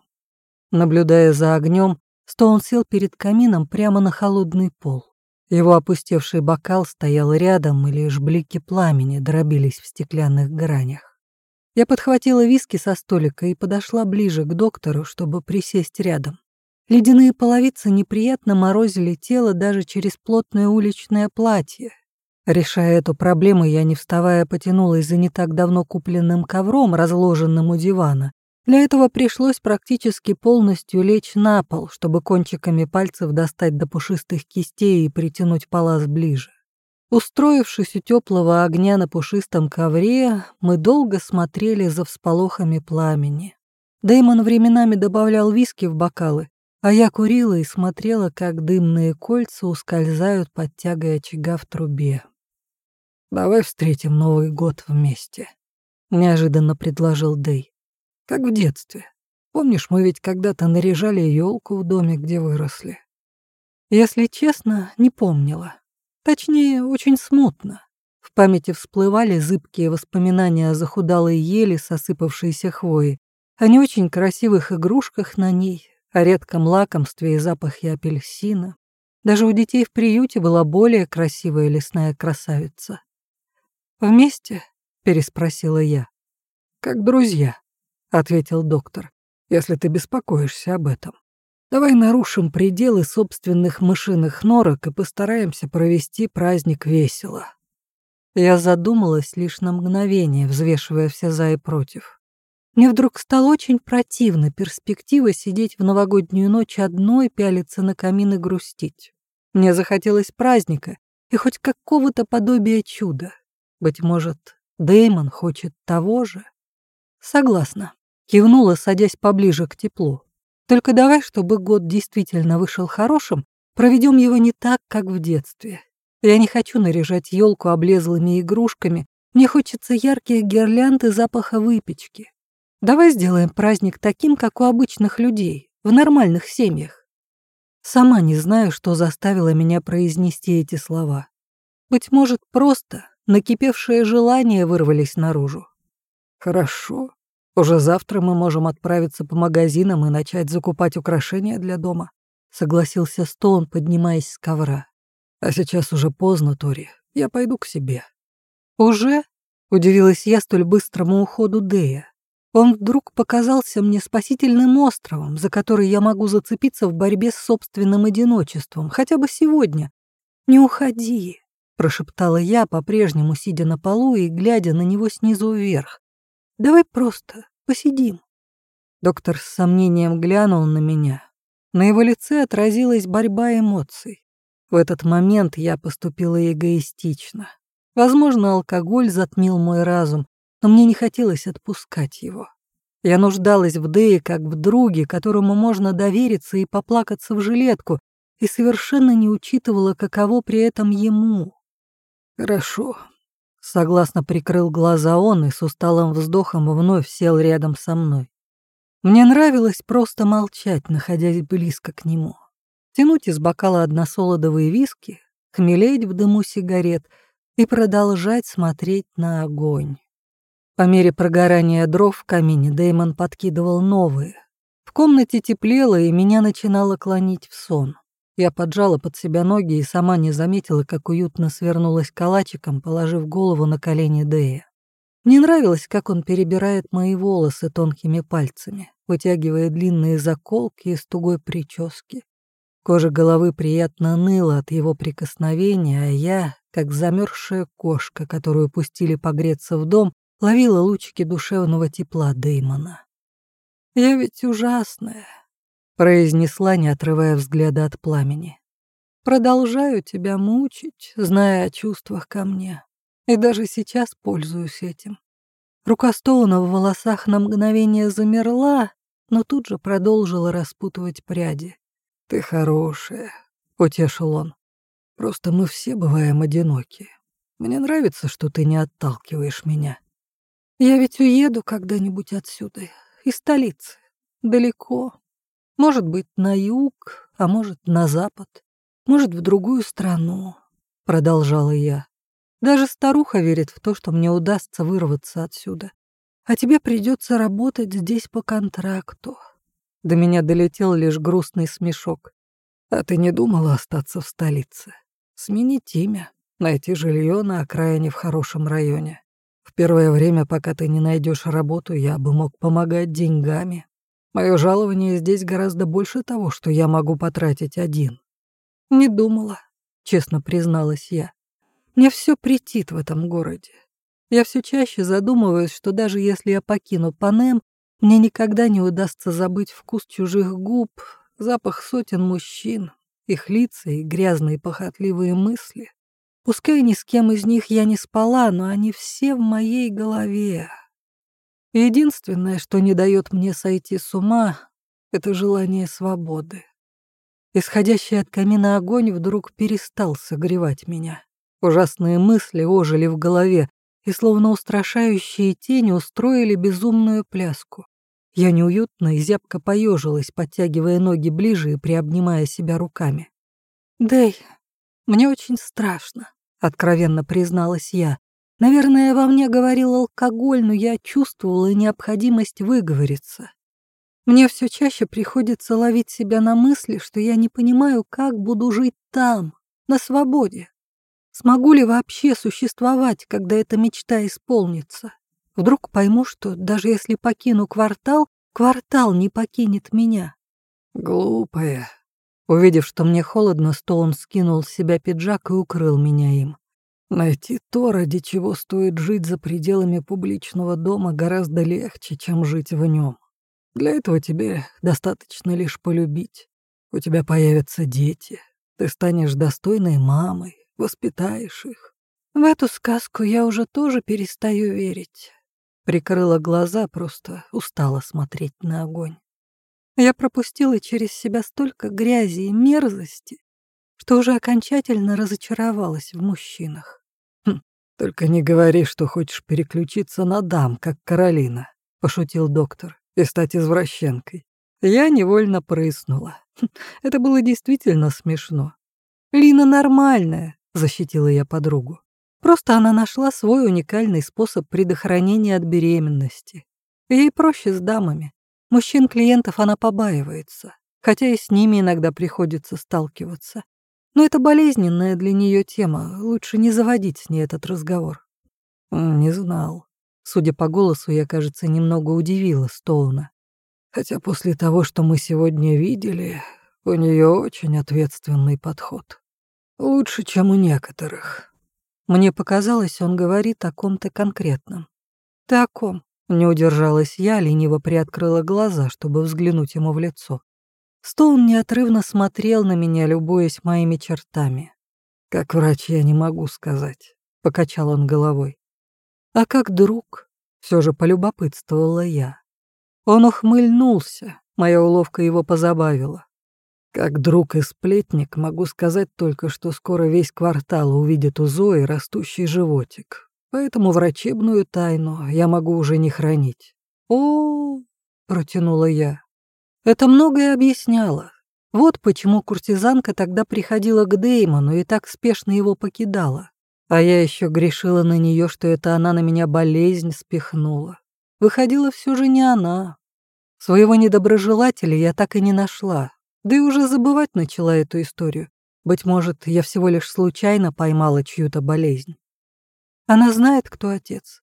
Speaker 1: Наблюдая за огнем, Стоун сел перед камином прямо на холодный пол. Его опустевший бокал стоял рядом, и лишь блики пламени дробились в стеклянных гранях. Я подхватила виски со столика и подошла ближе к доктору, чтобы присесть рядом. Ледяные половицы неприятно морозили тело даже через плотное уличное платье. Решая эту проблему, я, не вставая, потянулась за не так давно купленным ковром, разложенным у дивана, для этого пришлось практически полностью лечь на пол, чтобы кончиками пальцев достать до пушистых кистей и притянуть палас ближе. Устроившись у теплого огня на пушистом ковре, мы долго смотрели за всполохами пламени. Дэймон временами добавлял виски в бокалы, а я курила и смотрела, как дымные кольца ускользают под тягой очага в трубе.
Speaker 2: «Давай встретим Новый год вместе», — неожиданно предложил Дэй как в детстве. Помнишь, мы ведь когда-то наряжали елку в доме, где выросли?
Speaker 1: Если честно, не помнила. Точнее, очень смутно. В памяти всплывали зыбкие воспоминания о захудалой ели с осыпавшейся хвоей, о не очень красивых игрушках на ней, о редком лакомстве и запахе апельсина. Даже у детей в приюте была более красивая лесная красавица. «Вместе?» — переспросила я.
Speaker 2: «Как друзья», ответил доктор, если ты беспокоишься об этом. Давай нарушим пределы собственных мышиных норок и постараемся провести праздник весело.
Speaker 1: Я задумалась лишь на мгновение, взвешивая все за и против. Мне вдруг стало очень противно перспектива сидеть в новогоднюю ночь одной, пялиться на камин и грустить. Мне захотелось праздника и хоть какого-то подобия чуда. Быть может, Деймон хочет того же. Согласна. Кивнула, садясь поближе к теплу. Только давай, чтобы год действительно вышел хорошим, проведем его не так, как в детстве. Я не хочу наряжать елку облезлыми игрушками, мне хочется ярких гирлянд запаха выпечки. Давай сделаем праздник таким, как у обычных людей, в нормальных семьях. Сама не знаю, что заставило меня произнести эти слова. Быть может, просто накипевшие желания вырвались наружу.
Speaker 2: Хорошо. Уже завтра мы можем отправиться по магазинам и начать закупать украшения для дома. Согласился Стоун, поднимаясь с ковра. А сейчас уже поздно, Тори. Я пойду к себе.
Speaker 1: Уже? Удивилась я столь быстрому уходу Дея. Он вдруг показался мне спасительным островом, за который я могу зацепиться в борьбе с собственным одиночеством, хотя бы сегодня. «Не уходи», — прошептала я, по-прежнему сидя на полу и глядя на него снизу вверх. «Давай просто посидим». Доктор с сомнением глянул на меня. На его лице отразилась борьба эмоций. В этот момент я поступила эгоистично. Возможно, алкоголь затмил мой разум, но мне не хотелось отпускать его. Я нуждалась в Дее как в друге, которому можно довериться и поплакаться в жилетку, и совершенно не учитывала, каково при этом ему.
Speaker 2: «Хорошо», —
Speaker 1: согласно прикрыл глаза он и с усталым вздохом вновь сел рядом со мной. Мне нравилось просто молчать, находясь близко к нему. Тянуть из бокала односолодовые виски, хмелеть в дыму сигарет и продолжать смотреть на огонь. По мере прогорания дров в камине Дэймон подкидывал новые. В комнате теплело, и меня начинало клонить в сон. Я поджала под себя ноги и сама не заметила, как уютно свернулась калачиком, положив голову на колени Дэя. Мне нравилось, как он перебирает мои волосы тонкими пальцами, вытягивая длинные заколки из тугой прически. Кожа головы приятно ныла от его прикосновения, а я, как замерзшая кошка, которую пустили погреться в дом, ловила лучики душевного тепла Дэймона. «Я ведь ужасная», — произнесла, не отрывая взгляда от пламени. «Продолжаю тебя мучить, зная о чувствах ко мне, и даже сейчас пользуюсь этим». Рука Стоуна в волосах на мгновение замерла, но тут же продолжила распутывать пряди.
Speaker 2: «Ты хорошая», — утешил он. «Просто мы все бываем одиноки. Мне нравится, что ты не отталкиваешь меня.
Speaker 1: Я ведь уеду когда-нибудь отсюда, из столицы, далеко. Может быть, на юг, а может, на запад, может, в другую страну, продолжала я. Даже старуха верит в то, что мне удастся вырваться отсюда. А тебе придется работать здесь по контракту. До меня долетел лишь грустный смешок.
Speaker 2: А ты не думала остаться в столице? Сменить имя, найти жилье на окраине в хорошем районе. В первое время, пока ты не найдешь работу, я бы мог помогать деньгами. Мое жалование здесь гораздо больше того, что я могу потратить один.
Speaker 1: Не думала, честно призналась я. Мне все претит в этом городе. Я все чаще задумываюсь, что даже если я покину Панем, мне никогда не удастся забыть вкус чужих губ, запах сотен мужчин, их лица и грязные похотливые мысли. Пускай ни с кем из них я не спала, но они все в моей голове. Единственное, что не дает мне сойти с ума, это желание свободы. Исходящий от камина огонь вдруг перестал согревать меня. Ужасные мысли ожили в голове, и словно устрашающие тени устроили безумную пляску. Я неуютно и зябко поежилась, подтягивая ноги ближе и приобнимая себя руками. «Дэй, мне очень страшно, откровенно призналась я. Наверное, во мне говорил алкоголь, но я чувствовала необходимость выговориться. Мне все чаще приходится ловить себя на мысли, что я не понимаю, как буду жить там, на свободе. Смогу ли вообще существовать, когда эта мечта исполнится? Вдруг пойму, что даже если покину квартал, квартал не покинет меня.
Speaker 2: Глупая,
Speaker 1: Увидев, что мне холодно, Стоун скинул с себя пиджак и укрыл меня им.
Speaker 2: Найти то, ради чего стоит жить за пределами публичного дома, гораздо легче, чем жить в нем. Для этого тебе достаточно лишь полюбить. У тебя появятся дети, ты станешь достойной мамой, воспитаешь их.
Speaker 1: В эту сказку я уже тоже перестаю верить. Прикрыла глаза, просто устала смотреть на огонь. Я пропустила через себя столько грязи и мерзости, что уже окончательно разочаровалась в мужчинах.
Speaker 2: «Только не говори, что хочешь переключиться на дам, как Каролина», — пошутил доктор, «и стать извращенкой». Я невольно прыснула. Хм, это было действительно смешно.
Speaker 1: «Лина нормальная», — защитила я подругу. Просто она нашла свой уникальный способ предохранения от беременности. Ей проще с дамами. Мужчин-клиентов она побаивается, хотя и с ними иногда приходится сталкиваться. Но это болезненная для нее тема, лучше не заводить с ней этот разговор.
Speaker 2: Не знал. Судя по голосу, я, кажется, немного удивила Стоуна. Хотя после того, что мы сегодня видели, у нее очень ответственный подход. Лучше, чем у некоторых.
Speaker 1: Мне показалось, он говорит о ком-то конкретном. «Ты о ком?» Не удержалась я, лениво приоткрыла глаза, чтобы взглянуть ему в лицо. Стоун неотрывно смотрел на меня, любуясь моими чертами.
Speaker 2: «Как врач я не могу сказать», — покачал он головой.
Speaker 1: «А как друг?» — все же полюбопытствовала я. Он ухмыльнулся, моя уловка его позабавила.
Speaker 2: Как друг и сплетник могу сказать только, что скоро весь квартал увидит у Зои растущий животик. Поэтому врачебную тайну я могу уже не хранить.
Speaker 1: О, протянула я. Это многое объясняло. Вот почему куртизанка тогда приходила к Деймону и так спешно его покидала. А я еще грешила на нее, что это она на меня болезнь спихнула. Выходила все же не она. Своего недоброжелателя я так и не нашла, да и уже забывать начала эту историю. Быть может, я всего лишь случайно поймала чью-то болезнь. Она знает, кто отец.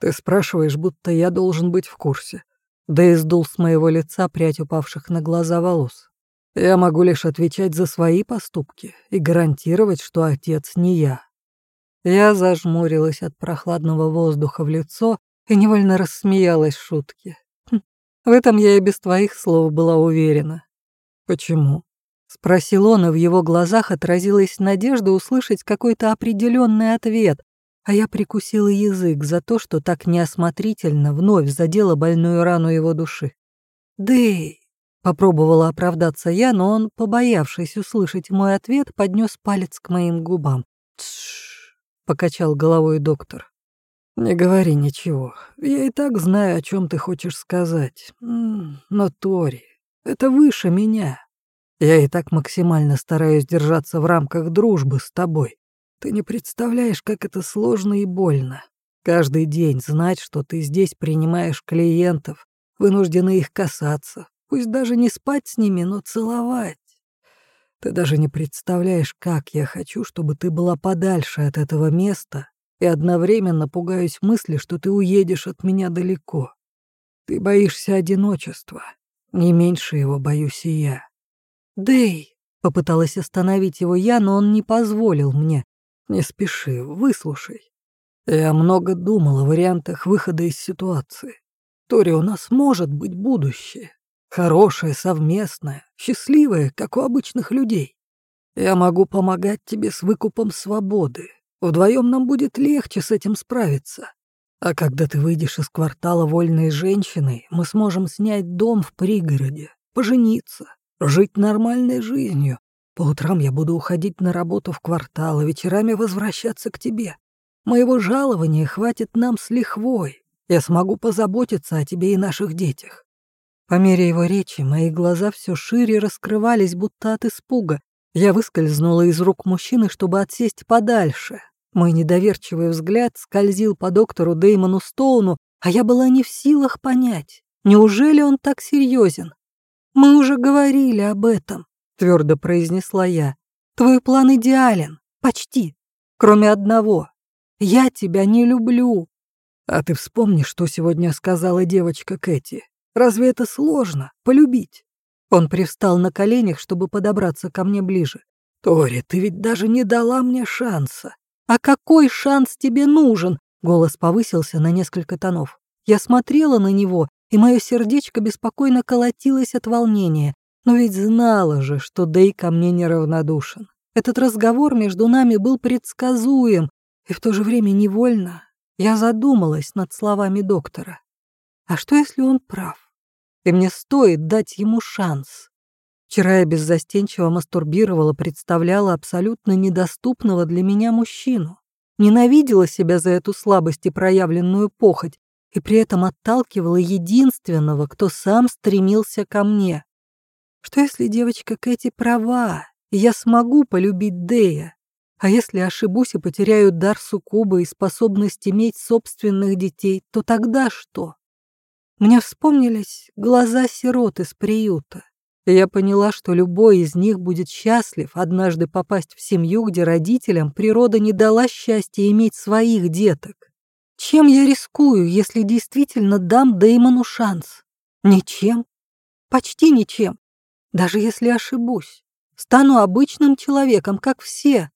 Speaker 2: Ты спрашиваешь, будто я должен быть в курсе. Да и сдул с моего лица прядь упавших на глаза волос. Я могу лишь отвечать за свои поступки и гарантировать, что отец не я.
Speaker 1: Я зажмурилась от прохладного воздуха в лицо и невольно рассмеялась шутке. Хм, в этом я и без твоих слов была уверена.
Speaker 2: «Почему?»
Speaker 1: — спросил он, и в его глазах отразилась надежда услышать какой-то определенный ответ, а я прикусила язык за то, что так неосмотрительно вновь задела больную рану его души. «Дэй!» — попробовала оправдаться я, но он, побоявшись услышать мой ответ, поднес палец к моим губам.
Speaker 2: «Тш!» — покачал головой доктор. «Не говори ничего. Я и так знаю, о чем ты хочешь сказать. Но, Тори, это выше меня. Я и так максимально стараюсь держаться в рамках дружбы с тобой. Ты не представляешь, как это сложно и больно. Каждый день знать, что ты здесь принимаешь клиентов, вынуждены их касаться, пусть даже не спать с ними, но целовать. Ты даже не представляешь, как я хочу, чтобы ты была подальше от этого места, и одновременно пугаюсь мысли, что ты уедешь от меня далеко. Ты боишься одиночества, не меньше его боюсь и я.
Speaker 1: «Дэй!» — попыталась остановить его я, но он не позволил мне.
Speaker 2: «Не спеши, выслушай. Я много думал о вариантах выхода из ситуации. Тори, у нас может быть будущее. Хорошее, совместное, счастливое, как у обычных людей. Я могу помогать тебе с выкупом свободы. Вдвоем нам будет легче с этим справиться. А когда ты выйдешь из квартала вольной женщиной, мы сможем снять дом в пригороде, пожениться, жить нормальной жизнью. По утрам я буду уходить на работу в квартал, а вечерами возвращаться к тебе. Моего жалования хватит нам с лихвой. Я смогу позаботиться о тебе и наших детях».
Speaker 1: По мере его речи мои глаза все шире раскрывались, будто от испуга. Я выскользнула из рук мужчины, чтобы отсесть подальше, мой недоверчивый взгляд скользил по доктору Деймону Стоуну, а я была не в силах понять, неужели он так серьезен. «Мы уже говорили об этом», — твердо произнесла я. «Твой план идеален, почти, кроме одного. Я тебя не люблю».
Speaker 2: «А ты вспомни, что сегодня сказала девочка Кэти. Разве это сложно, полюбить?»
Speaker 1: Он привстал на коленях, чтобы подобраться ко мне ближе.
Speaker 2: «Тори, ты ведь даже не дала мне шанса.
Speaker 1: «А какой шанс тебе нужен?» Голос повысился на несколько тонов. Я смотрела на него, и мое сердечко беспокойно колотилось от волнения. Но ведь знала же, что Дэй ко мне неравнодушен. Этот разговор между нами был предсказуем. И в то же время невольно я задумалась над словами доктора. А что, если он прав? И мне стоит дать ему шанс. Вчера я беззастенчиво мастурбировала, представляла абсолютно недоступного для меня мужчину. Ненавидела себя за эту слабость и проявленную похоть, и при этом отталкивала единственного, кто сам стремился ко мне. Что если девочка Кэти права, и я смогу полюбить Дея? А если ошибусь и потеряю дар суккуба и способность иметь собственных детей, то тогда что? Мне вспомнились глаза сирот из приюта, и я поняла, что любой из них будет счастлив однажды попасть в семью, где родителям природа не дала счастья иметь своих деток. Чем я рискую, если действительно дам Дэймону шанс? Ничем. Почти ничем. Даже если ошибусь. Стану обычным человеком, как все.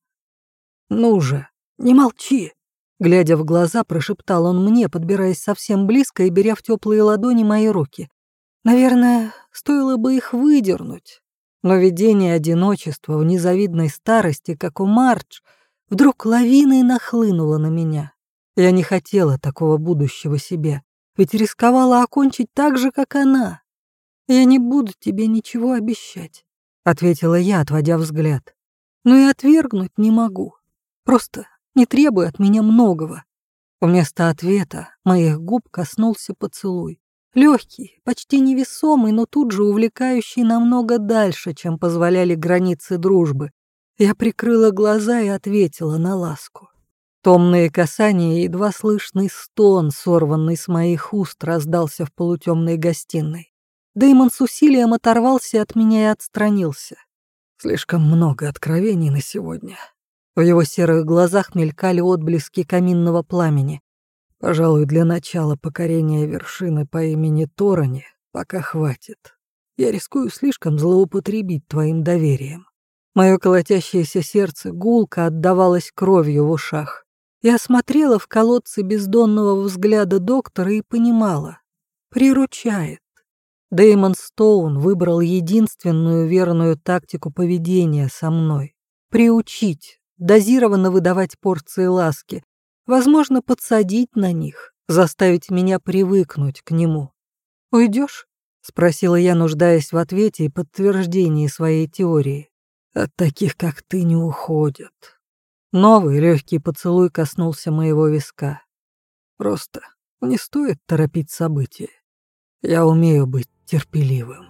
Speaker 1: Ну же, не молчи. Глядя в глаза, прошептал он мне, подбираясь совсем близко и беря в теплые ладони мои руки. Наверное, стоило бы их выдернуть. Но видение одиночества в незавидной старости, как у Мардж, вдруг лавиной нахлынуло на меня. Я не хотела такого будущего себе, ведь рисковала окончить так же, как она. Я не буду тебе ничего обещать, ответила я, отводя взгляд. Но и отвергнуть не могу. Просто не требуй от меня многого. Вместо ответа моих губ коснулся поцелуй. Легкий, почти невесомый, но тут же увлекающий намного дальше, чем позволяли границы дружбы. Я прикрыла глаза и ответила на ласку. Томные касания и едва слышный стон, сорванный с моих уст, раздался в полутемной гостиной. Дэймон с усилием оторвался от меня и отстранился. Слишком много откровений на сегодня. В его серых глазах мелькали отблески каминного пламени. Пожалуй, для начала покорения вершины по имени Торони пока хватит. Я рискую слишком злоупотребить твоим доверием. Мое колотящееся сердце гулко отдавалось кровью в ушах. Я смотрела в колодцы бездонного взгляда доктора и понимала. Приручает. Дэймон Стоун выбрал единственную верную тактику поведения со мной. Приучить, дозированно выдавать порции ласки, возможно, подсадить на них, заставить меня привыкнуть к нему. «Уйдешь?» — спросила я, нуждаясь в ответе и подтверждении своей теории. «От таких, как ты, не уходят», Новый легкий поцелуй коснулся моего виска. Просто не стоит торопить события. Я умею быть терпеливым.